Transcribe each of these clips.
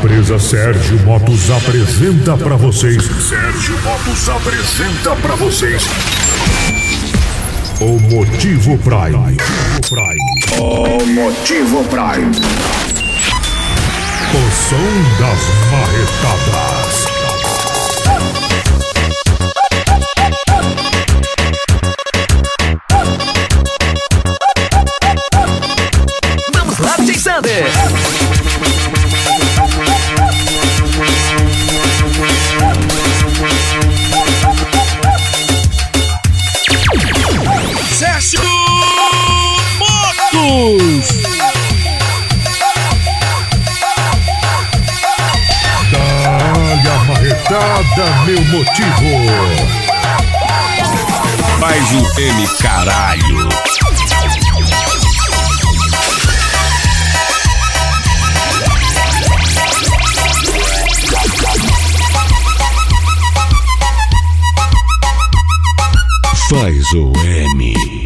Empresa Sérgio Motos apresenta para vocês. Sérgio Motos apresenta para vocês. O Motivo Prime. O Motivo Prime. O som das marretadas. motivo. Mais um M caralho. Faz o M.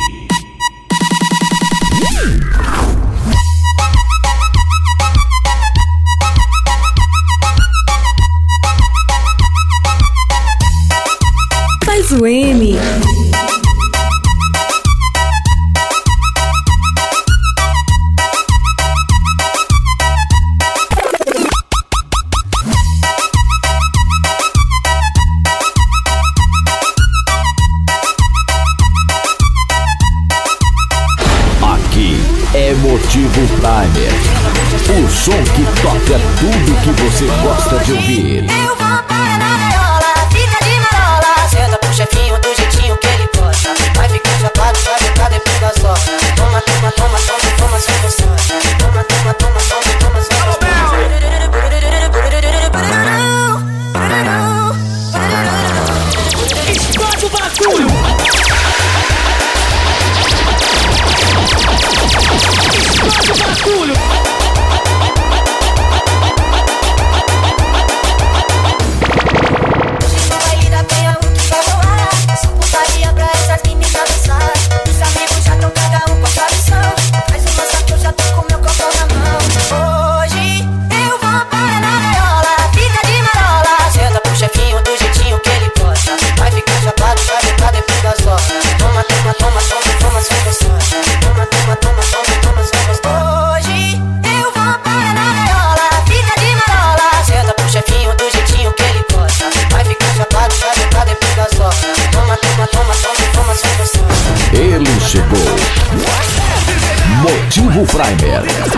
Full Primer.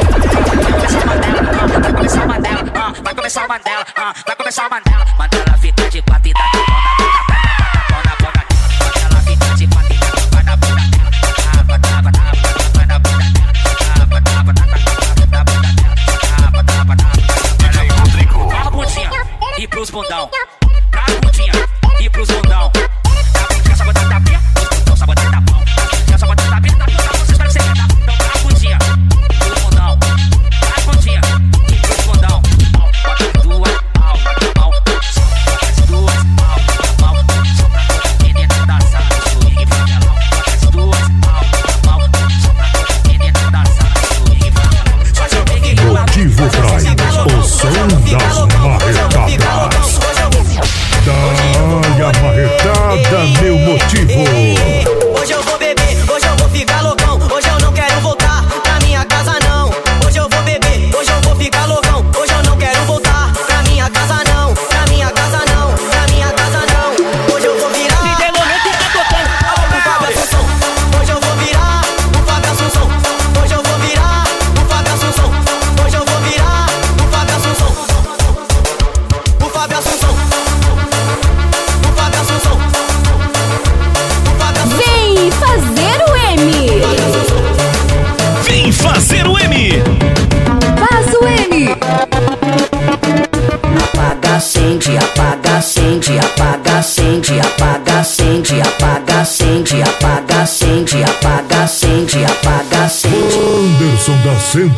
Detetive Freud.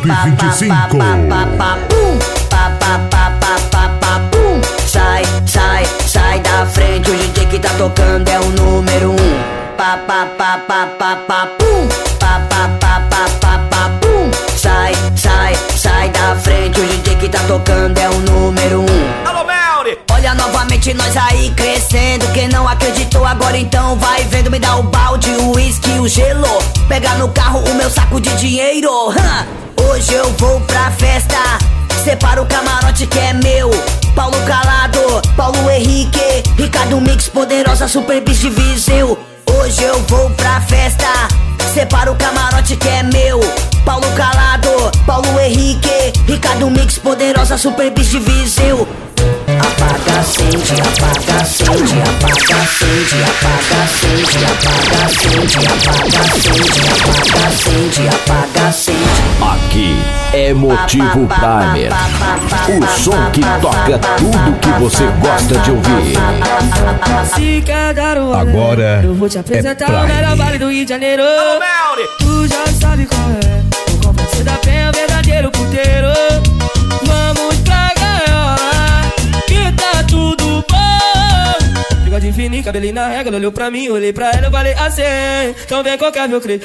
2025. Sai, sai, sai da frente. O DJ que tá tocando é o número um. Pa, pa, pa, pa, pa, pa, pum. Pa, pa, pa, pa, pa, pa, pum. Sai, sai, sai da frente. O DJ que tá tocando é o número um. Alô, Melri! Olha novamente nós aí crescendo. Quem não acreditou agora então vai vendo. Me dá o balde, o uísque, o gelo. Pegar no carro o meu saco de dinheiro. Huh? Hoje eu vou pra festa. Separa o camarote que é meu. Paulo Calado, Paulo Henrique, Ricardo Mix, poderosa Super de Viseu. Hoje eu vou pra festa. Separa o camarote que é meu. Paulo Calado, Paulo Henrique, Ricardo Mix, poderosa Super de Viseu. Apaga, acende, apaga, acende, apaga, acende, apaga, acende, apaga, acende, apaga, acende, apaga, acende, apaga, acende. Aqui é Motivo Primer. O som que toca tudo que você gosta de ouvir. Se quer dar o rolê, Agora eu vou te apresentar é o melhor baile do Rio de Janeiro. Tu já sabe qual é. O complexo da penha, o verdadeiro puteiro. Fininho, cabelinho na ela olhou pra mim, olhei pra ela, eu falei assim. Então vem qualquer meu crê.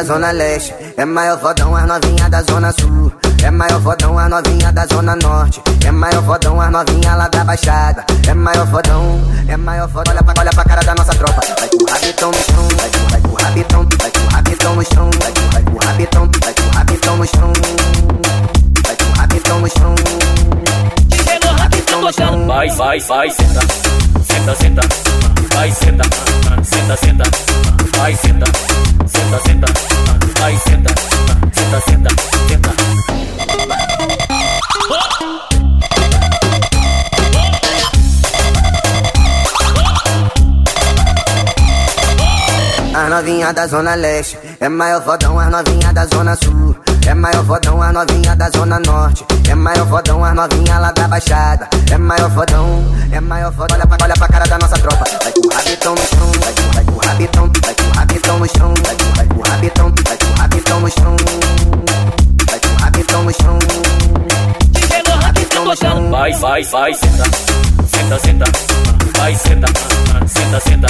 Da zona leste é maior fodão, a novinha da zona sul. É maior fodão, a novinha da zona norte. É maior fodão, a novinha lá da baixada. É maior fodão, é maior fodão. Olha pra, olha pra cara da nossa tropa. Vai com o rabitão no chão, vai com, vai com o rabitão, vai com o rabitão no chão, vai com, vai com o rabitão, vai com o rabitão no chão. Vai com o rabitão no chão. DJ Lohan tá tocando. Vai, vai, vai, senta, senta, senta, vai, senta, senta, senta, vai, senta, senta, senta, vai, senta, senta, senta, senta. A novinha da zona leste é maior fodão, a novinha da zona sul. É maior fodão, a novinha da zona norte. É maior fodão, a novinha lá da baixada. É maior fodão, é maior fodão. Olha pra, olha pra cara da nossa tropa. Vai com o rabitão no chão, vai com, vai com o rabitão, vai com o rabitão no chão, vai com, vai com o rabitão, vai com o rabitão no chão. Vai com o rabitão no chão. Tá tocando. Vai, vai, vai, senta, senta, senta, vai, senta, senta, senta,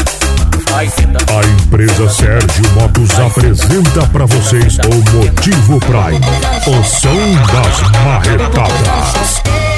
vai, senta. A empresa Sérgio Motos apresenta pra vocês o Motivo Prime, o som das marretadas.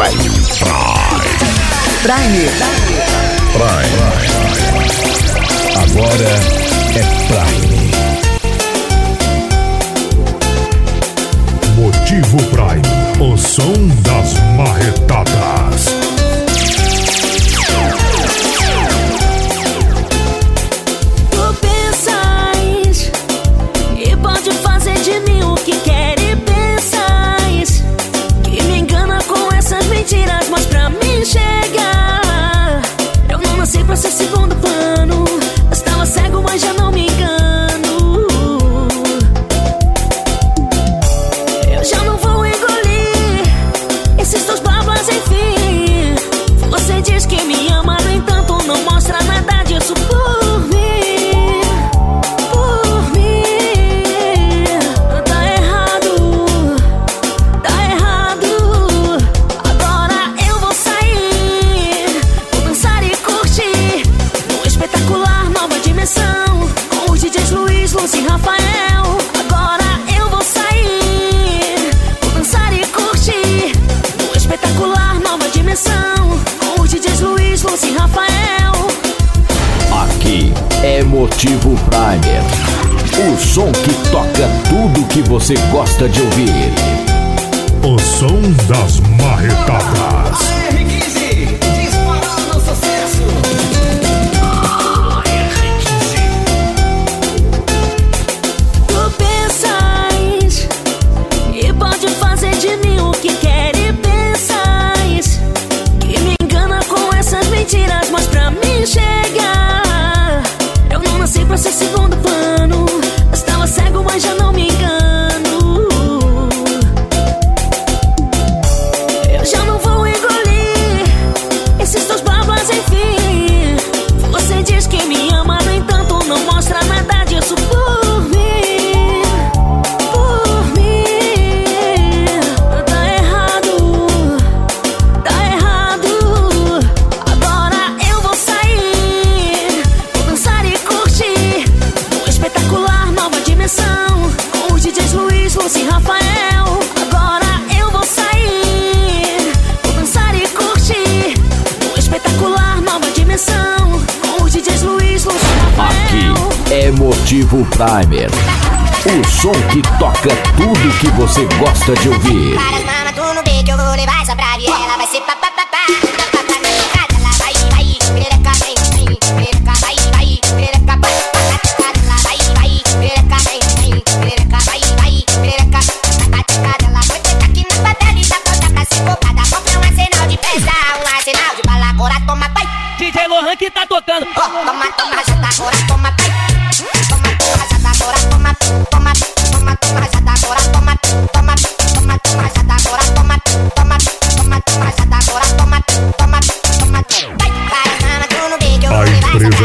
Prime. Prime. Agora é Prime. gosta de ouvir. O som que toca tudo que você gosta de ouvir.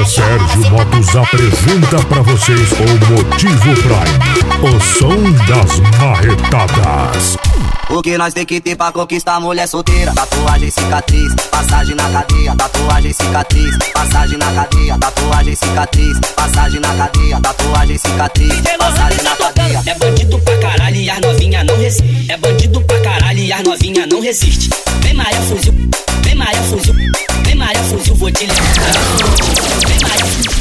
Sérgio Motos apresenta para vocês o Motivo Prime, o som das marretadas. O que nós tem que ter pra conquistar mulher solteira? Tatuagem cicatriz, passagem na cadeia. Tatuagem cicatriz, passagem na cadeia. Tatuagem cicatriz, passagem na cadeia. Tatuagem cicatriz, passagem na cadeia. É bandido pra caralho e as novinha não resiste. É bandido pra caralho e as novinha não resiste. Vem Maria fuzil, vem Maria fuzil, vem Maria fuzil, vou te levar. Vem Maria fuzil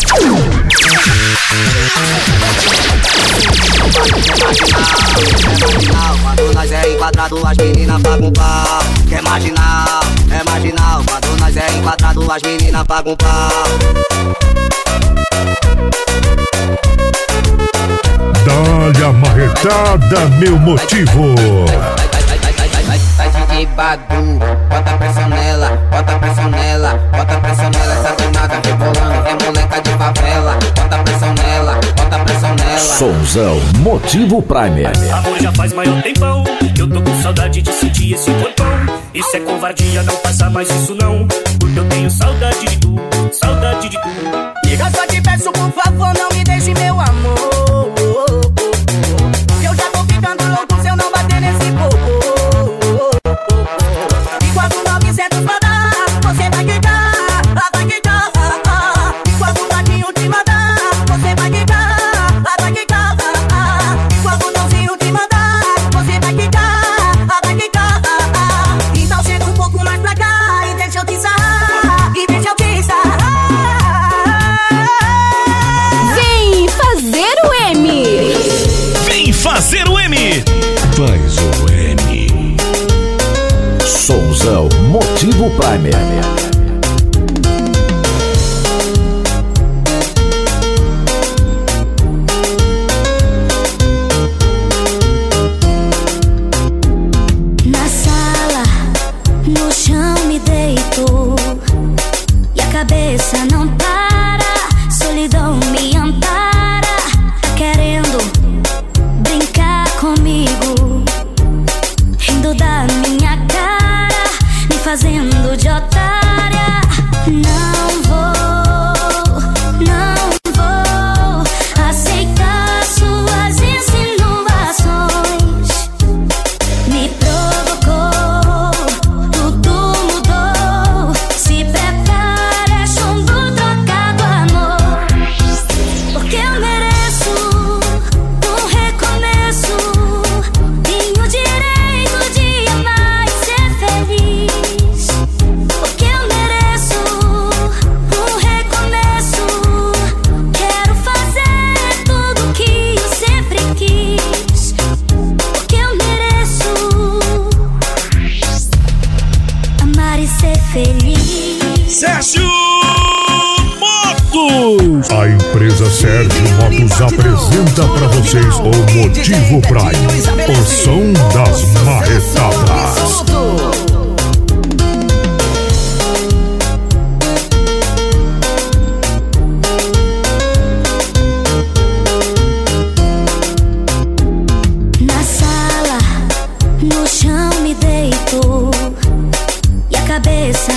enquadrado, as meninas pagam um pau. é marginal, é marginal. Quando nós é enquadrado, as meninas pagam um pau. Dá-lhe a marretada, meu motivo. Vai de badu, bota pressão nela, bota pressão nela, bota pressão nela, essa danada rebolando, é moleca de favela, bota pressão nela, ela. Sonzão, motivo primer. Amor, já faz maior tempão. Eu tô com saudade de sentir esse corpão. Isso é covardia, não passa mais isso não.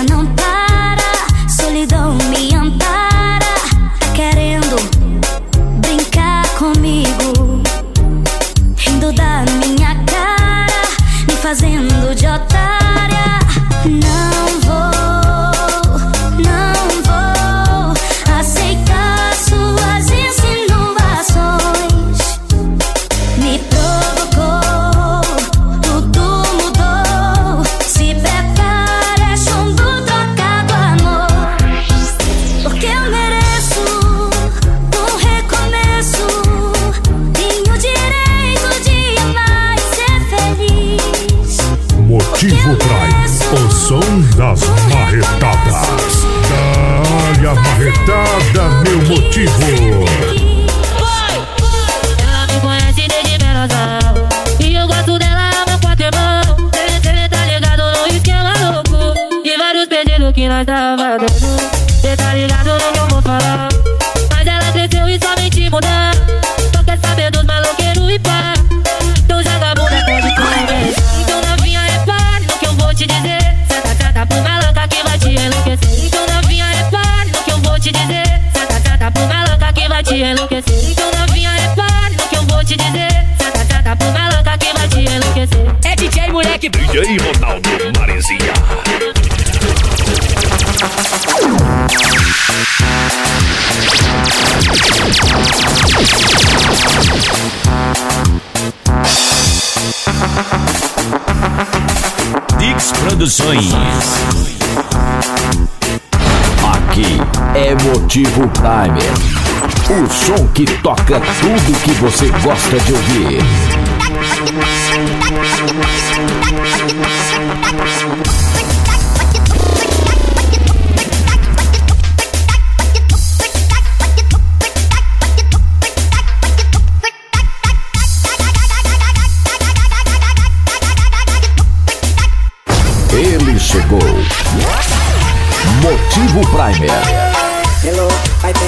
non parlo Time. O som que toca tudo que você gosta de ouvir. Ele chegou. Motivo Primer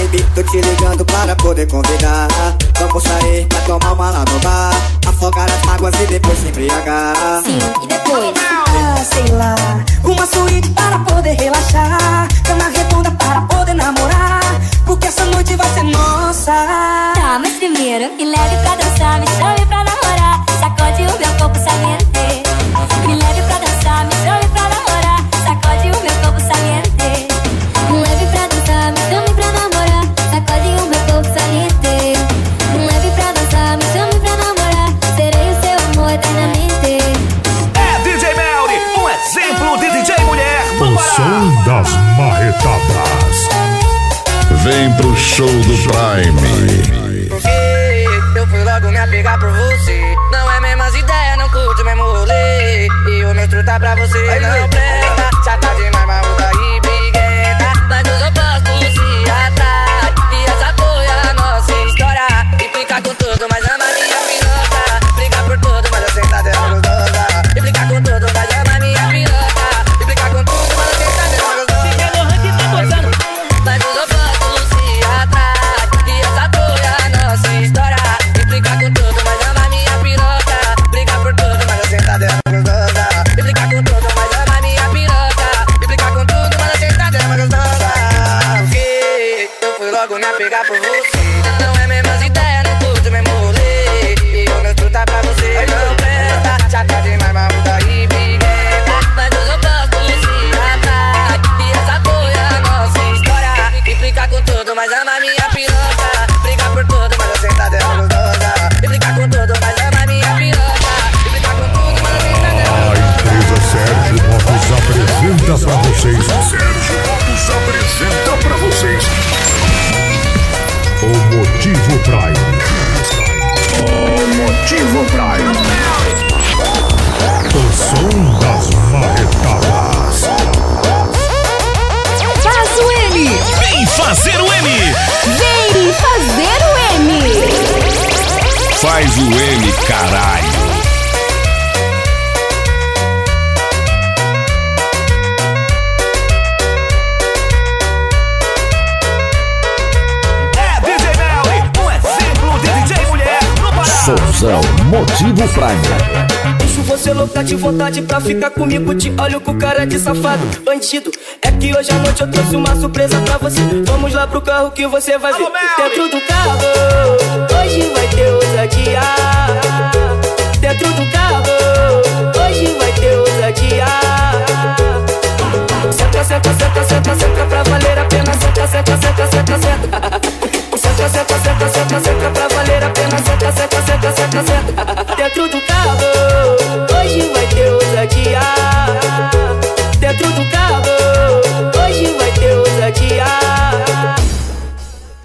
baby, tô te ligando para poder convidar. Vamos sair pra tomar uma lá no bar, afogar as mágoas e depois se embriagar. Sim, e depois, ah, sei lá, uma suíte para poder pegar por você. Não é mesmo as ideias, não curto mesmo rolê. E eu não truta pra você, Ai, não presta. Já tá demais, mas muda aí, briguenta. Mas hoje eu posso se matar. E essa foi a nossa história. E brincar com tudo, mas ama minha piroca. Brigar por tudo, mas eu tá dando é gostosa. E brincar com tudo, mas ama minha piroca. E brincar com tudo, mas eu tá dando é gostosa. A empresa Sérgio Motos apresenta pra vocês. Motivo Praia. O Motivo Praia. O som das marretadas. Faz o M. Vem fazer o M. Vem fazer o M. Faz o M, caralho. Sonzão Motivo Prime. Deixo você louca de vontade pra ficar comigo. Te olho com cara de safado, bandido. É que hoje à noite eu trouxe uma surpresa pra você. Vamos lá pro carro que você vai ver. Dentro do carro, hoje vai ter ousadia. Dentro do carro, hoje vai ter ousadia. Senta, senta, senta, senta, senta pra valer a pena. Senta, senta, senta. Senta, senta, senta, senta, senta senta, senta, senta. Dentro do carro, hoje vai ter ousadia. Dentro do carro, hoje vai ter ousadia.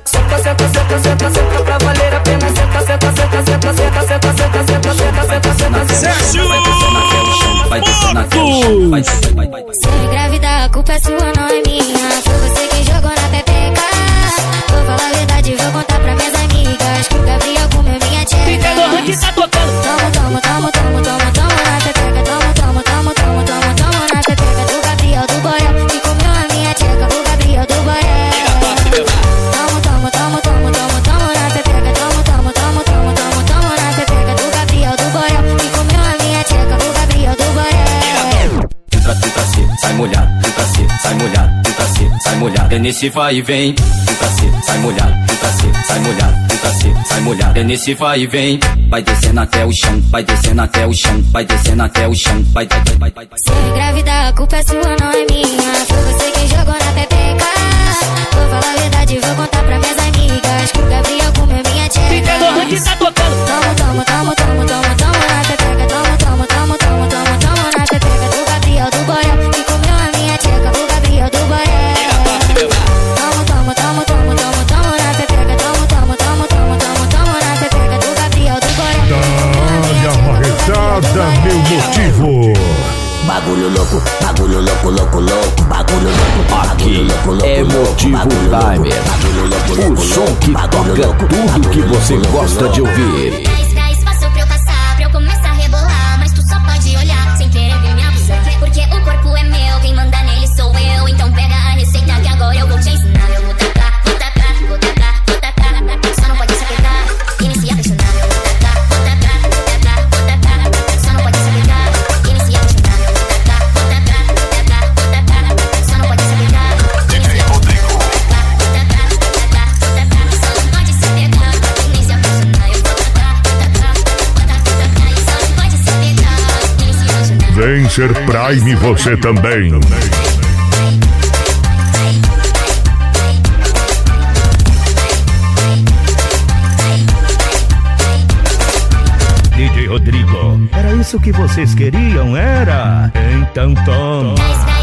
Senta, senta, senta, senta, senta pra valer a pena. Senta, senta, senta, senta, senta, senta, senta, senta, senta, senta, senta, senta. Vai descendo até o chão, vai descendo, vai, vai, vai. Se engravidar, a culpa é sua, não é minha. Foi você que jogou na pepeca. Vou falar a verdade, vou contar pra minhas amigas. Que o Gabriel comeu minha tcheca. Toma, toma, toma, toma, toma, toma na peteca. Toma, toma, toma, toma, toma, toma na peteca. O Gabriel do Borel que comeu a minha tcheca. O Gabriel do Borel. Toma, toma, toma, toma, toma, toma na peteca. Toma, toma, toma, toma, toma, toma na peteca. O Gabriel do Borel que comeu a minha tcheca. O Gabriel do Borel. Entra, entra, se, sai molhado. Entra, se, sai molhado molhado. É nesse vai e vem, tenta ser, sai molhado, tenta ser, sai molhado, tenta ser, sai molhado. É nesse vai e vem, vai descendo até o chão, vai descendo até o chão, vai descendo até o chão, vai, vai, vai, vai, vai. vai. Se engravidar, a culpa é sua, não é minha. Foi você que jogou na pepeca. Vou falar a verdade, vou contar pra minhas amigas. Que o Gabriel comeu minha tcheca. Fica no ranking, tá tocando. Tomo, tomo, tomo, tomo, tomo, Bagulho louco, bagulho louco, louco, louco. Bagulho louco, aqui é Motivo Timer. O som que toca tudo que você gosta de ouvir. A pressionar. Vem ser Prime você também. DJ Rodrigo, era isso que vocês queriam, era? Então toma.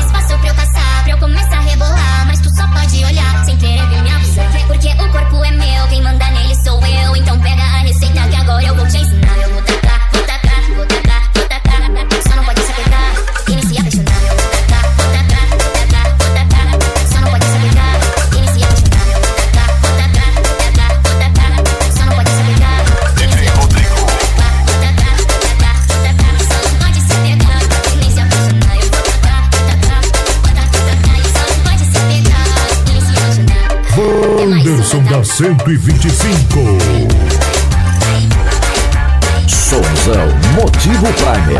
125. Sonzão Motivo Prime.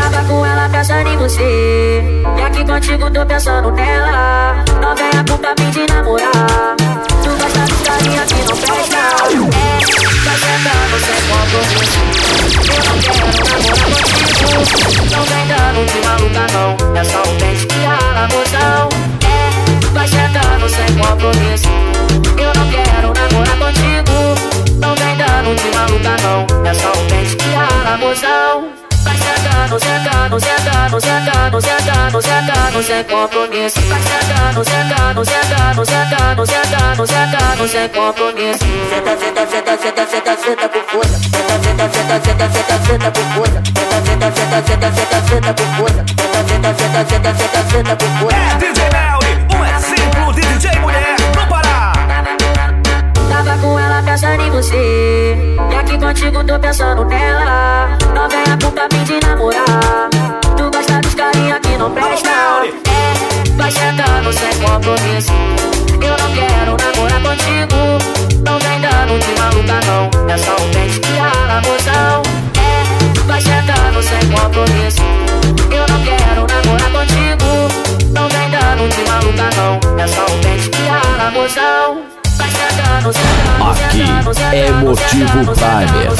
Tava com ela pensando em você. E aqui contigo tô pensando nela. Não venha pro caminho de namorar. Tu gosta de carinha que não presta. É, tá sentando sem compromisso. Eu não quero namorar contigo. Não vem dando de maluca, não. É só um beijo que rala a emoção. É, vai sentando sem compromisso. Eu não quero namorar contigo. Não vem dando de maluca, não. É só um beijo que rala a emoção. Vai sentando, sentando, sentando, sentando, sentando, sentando, sem compromisso. Vai sentando, sentando, sentando, sentando, sentando, sentando, sem compromisso. Senta, senta, senta, senta, senta, senta com força. Senta, senta, senta, senta, senta, senta com força. Senta, senta, senta, senta, senta, com força. Senta, senta, senta, senta, senta, senta com força. É DJ Melly, pensando nela. Não venha com papinho de namorar. Tu gosta dos carinha que não presta. É, vai sentando sem compromisso. Eu não quero namorar contigo. Não vem dando de maluca, não. É só um pente que rala a emoção. É, vai sentando sem compromisso. Eu não quero namorar contigo. Não vem dando de maluca, não. É só um pente que rala a Aqui é Motivo Primer.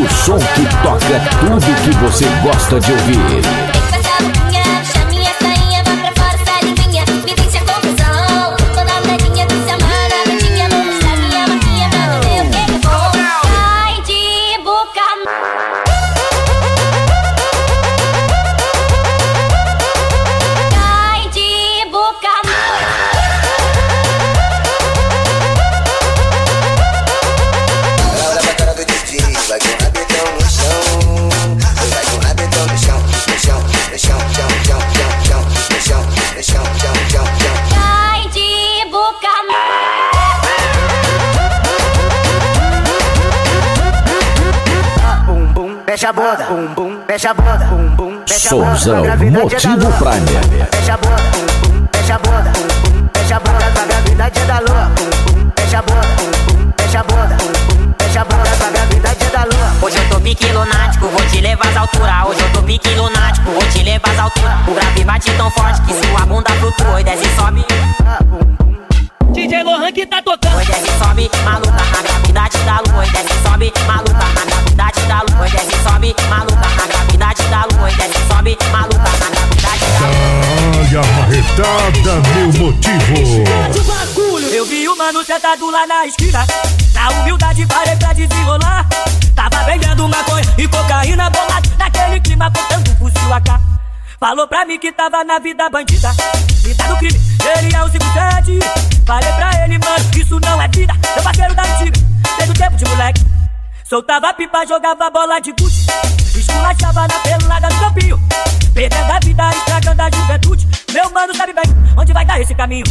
O som que toca tudo que você gosta de ouvir. A bunda, bum bum, fecha a bunda, bum bum, fecha a bunda. Souzão, é Motivo lua. Primer. Fecha a bunda, bum bum, fecha a bunda, bum bum, fecha a bunda. Essa gravidade é da lua, bum bum, fecha a bunda, bum bum, fecha a bunda, bum bum, fecha a bunda. Essa gravidade é da lua. Hoje eu tô pique lunático, vou te levar às alturas. Hoje eu tô pique lunático, vou te levar às alturas. O grave bate tão forte que sua bunda flutua e desce e sobe. Sentado lá na esquina. Na humildade parei pra desenrolar. Tava vendendo maconha e cocaína bolado. Naquele clima apontando o fuzil AK. Falou pra mim que tava na vida bandida. Vida do crime, ele é o 57. Falei pra ele, mano, isso não é vida. Meu parceiro da antiga, desde o tempo de moleque. Soltava pipa, jogava bola de gude. Esculachava na pelada do campinho. Perdendo a vida, estragando a juventude. Meu mano sabe bem onde vai dar esse caminho.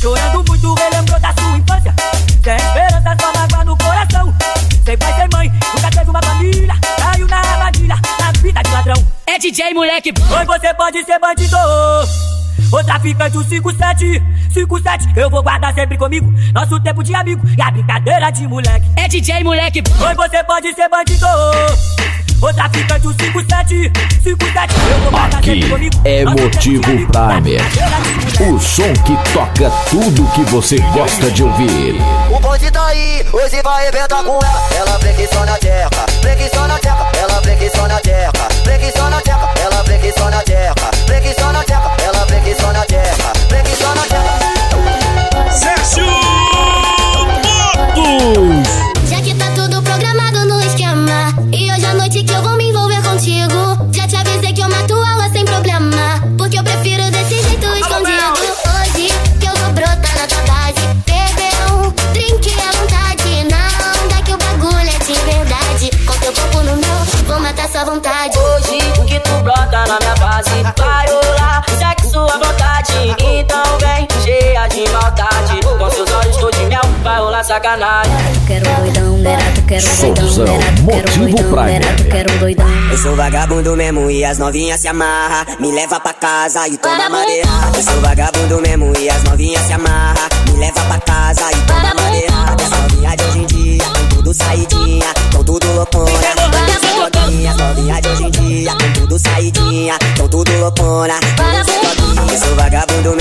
Chorando muito, relembrou da sua infância. Sem esperança, só mágoa no coração. Sem pai, sem mãe, nunca teve uma família. Caiu na armadilha, na vida de ladrão. É DJ, moleque. Hoje você pode ser bandido. Ou traficante, o 57, 57, eu vou guardar sempre comigo. Nosso tempo de amigo e a brincadeira de moleque. É DJ, moleque. Hoje você pode ser bandido. Ou traficante, o 57, 57, eu vou guardar Aqui sempre comigo. é Motivo amigo, Primer. O som que toca tudo que você gosta de ouvir. O bonde tá aí, hoje vai arrebentar com ela. Ela flexiona a teca, flexiona a teca, ela flexiona a teca, flexiona a teca, ela flexiona a teca, flexiona a teca, ela flexiona a teca, flexiona a teca. Sérgio Já que tá tudo programado no esquema. E hoje à noite que eu vou me envolver contigo. Já vontade. Hoje que tu brota na minha base Vai sacanagem Quero doidão, nerato, quero doidão, Souzão, nerato, quero Motivo doidão, Primer. quero doidão. Eu sou vagabundo mesmo e as novinhas se amarra. Me leva pra casa e toma madeirada. Eu sou vagabundo mesmo e as novinhas se amarra. Me leva pra casa e toma madeirada. As novinhas de hoje em dia, tão tudo saidinha, tão tudo loucona. As novinhas, novinhas de hoje em dia, tão tudo saidinha, tão tudo loucona. Eu sou vagabundo mesmo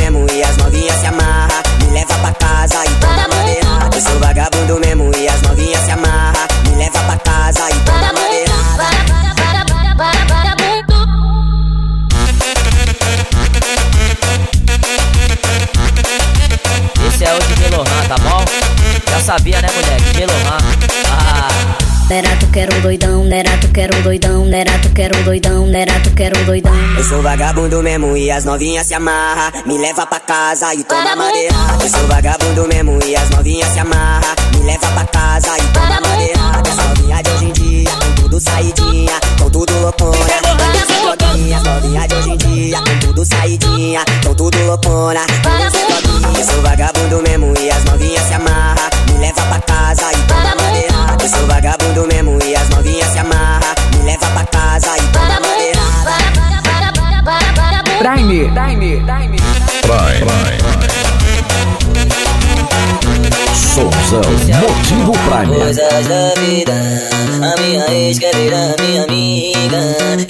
doidão, nerato, quero doidão. Eu sou vagabundo mesmo e as novinhas se amarra. Me leva pra casa e toma madeirada. Eu sou vagabundo mesmo e as novinhas se amarra. Me leva pra casa e toma madeirada. As novinhas de hoje em dia, tão tudo saidinha, tão tudo loucona. As novinhas de hoje em dia, tão tudo saidinha, tão tudo loucona. Eu sou vagabundo mesmo e as novinhas se amarra. Me leva pra casa e toma madeirada. Eu sou vagabundo mesmo e as novinhas leva pra casa e toma maneirada. Prime, Prime, Prime. Prime. Souzão, motivo Prime. Coisas da vida, a minha ex quer virar minha amiga.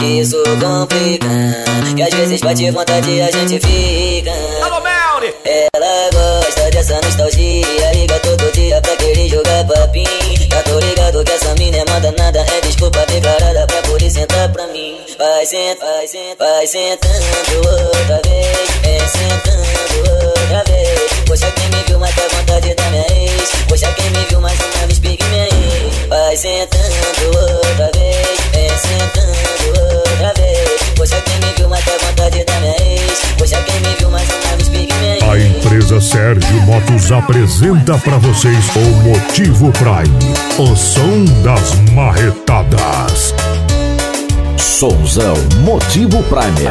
Isso complica, que às vezes bate vontade e a gente fica. Alô, Melri! Ela gosta dessa nostalgia, liga todo dia pra querer jogar papim. Já tô ligado que essa mina é manda nada, é desculpa, vem sentar pra mim. Vai sentando, vai sentando, vai sentando outra vez, vem sentando outra vez. Poxa, quem me viu mata a vontade da minha ex. Poxa, quem me viu mais uma vez, pegue minha ex. Vai sentando outra vez, vem sentando outra vez. Poxa, quem me viu mata a vontade da minha ex. Poxa, quem me viu mais uma vez, pegue minha ex. A empresa Sérgio Motos apresenta pra vocês o Motivo Prime, o som das marretadas. Sonzão Motivo Prime.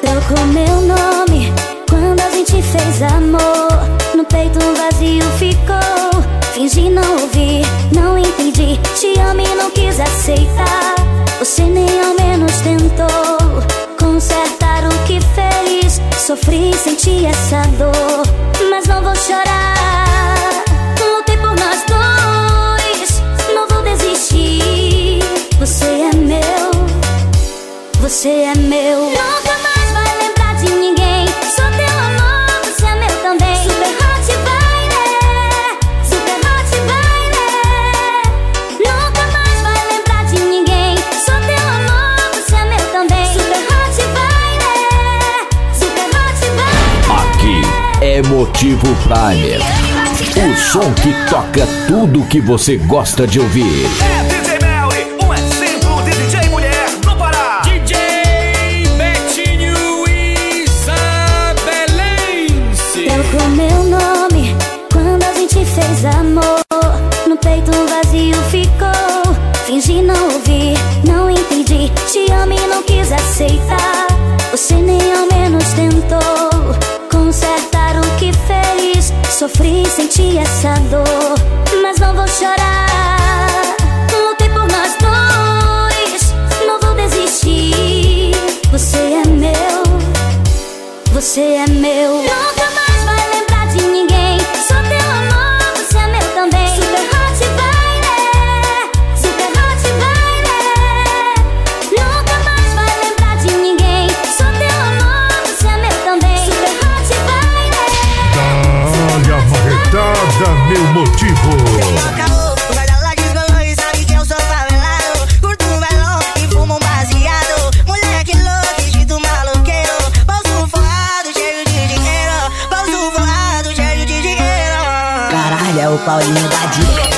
Trocou meu nome quando a gente fez amor. No peito um vazio ficou. Fingi não ouvir, não entendi. Te amo e não quis aceitar. Você nem ao menos tentou consertar o que fez. Sofri, senti essa dor, mas não vou chorar. Lutei por nós dois, não vou desistir. Você você é meu. Nunca mais vai lembrar de ninguém. Sou teu amor, você é meu também. Super hot baile, super hot baile. Nunca mais vai lembrar de ninguém. Sou teu amor, você é meu também. Super hot baile, super hot baile. Aqui é Motivo Prime. O som que toca tudo que você gosta de ouvir. É Sofri, senti essa dor, mas não vou chorar. Lutei por nós dois, não vou desistir. Você é meu. Você é meu. A marretada, meu motivo. Mas ela descolou e sabe que eu sou favelado. Curto um velão e fumo um baseado. Moleque louco, espírito maloqueiro. Bolso forrado, cheio de dinheiro. Bolso forrado, cheio de dinheiro. Caralho, é o Paulinho da dica.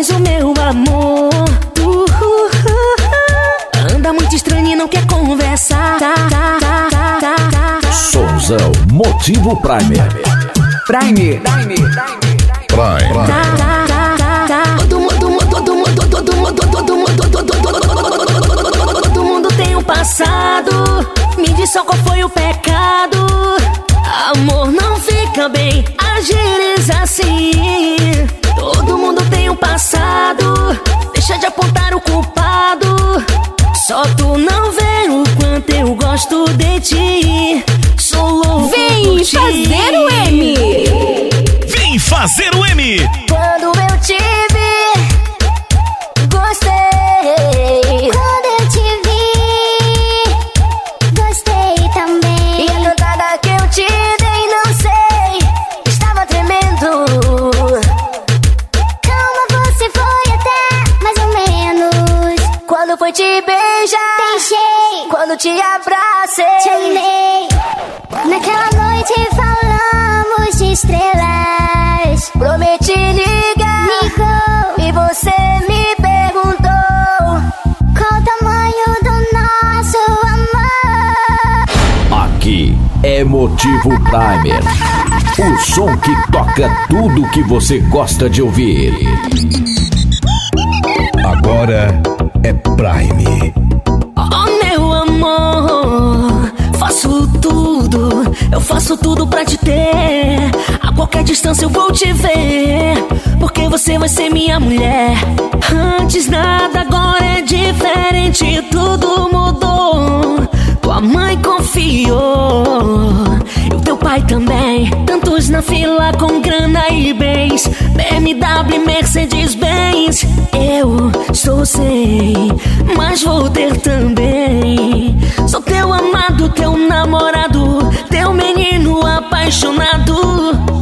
És o meu amor. Anda muito estranho e não quer conversar. Tá, tá, tá, tá, tá, tá. Sonzão Motivo Primer. Prime. Todo mundo, todo mundo, todo mundo, todo mundo, todo mundo, todo mundo, todo mundo tem um passado. Me diz só qual foi o pecado. Amor não fica bem, agires assim. Vem fazer o M. Quando eu te vi, gostei. Quando eu te vi, gostei também. E a cantada que eu te dei, não sei, estava tremendo. Calma, você foi até mais ou menos. Quando foi te beijar, beijei. Quando te abracei, te amei. Naquela noite falamos Motivo Primer. O som que toca tudo que você gosta de ouvir. Agora é Prime. Oh meu amor, faço tudo, eu faço tudo pra te ter. A qualquer distância eu vou te ver, porque você vai ser minha mulher. Antes nada, agora é diferente, tudo mudou. Mãe confiou, e o teu pai também. Tantos na fila com grana e bens, BMW, Mercedes Benz. Eu estou sem, mas vou ter também. Sou teu amado, teu namorado, teu menino apaixonado.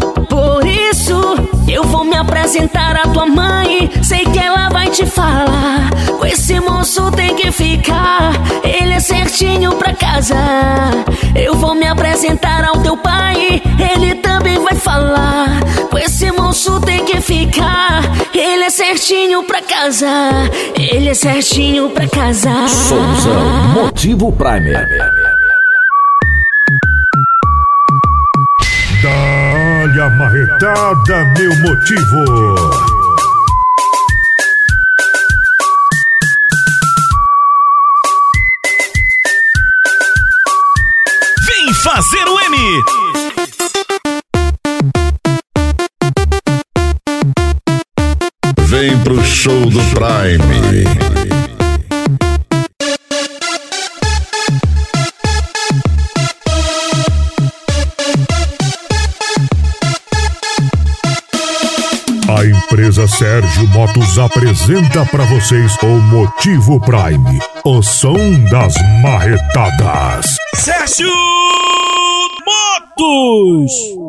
Me apresentar à tua mãe. Sei que ela vai te falar. Com esse moço tem que ficar. Ele é certinho pra casa. Eu vou me apresentar ao teu pai. Ele também vai falar. Com esse moço tem que ficar. Ele é certinho pra casa. Ele é certinho pra casa. Sonzão Motivo Primer. Dá-lhe a marretada, meu motivo. Vem fazer o M. Vem pro show do Prime. Empresa Sérgio Motos apresenta pra vocês o Motivo Prime, o som das marretadas. Sérgio Motos.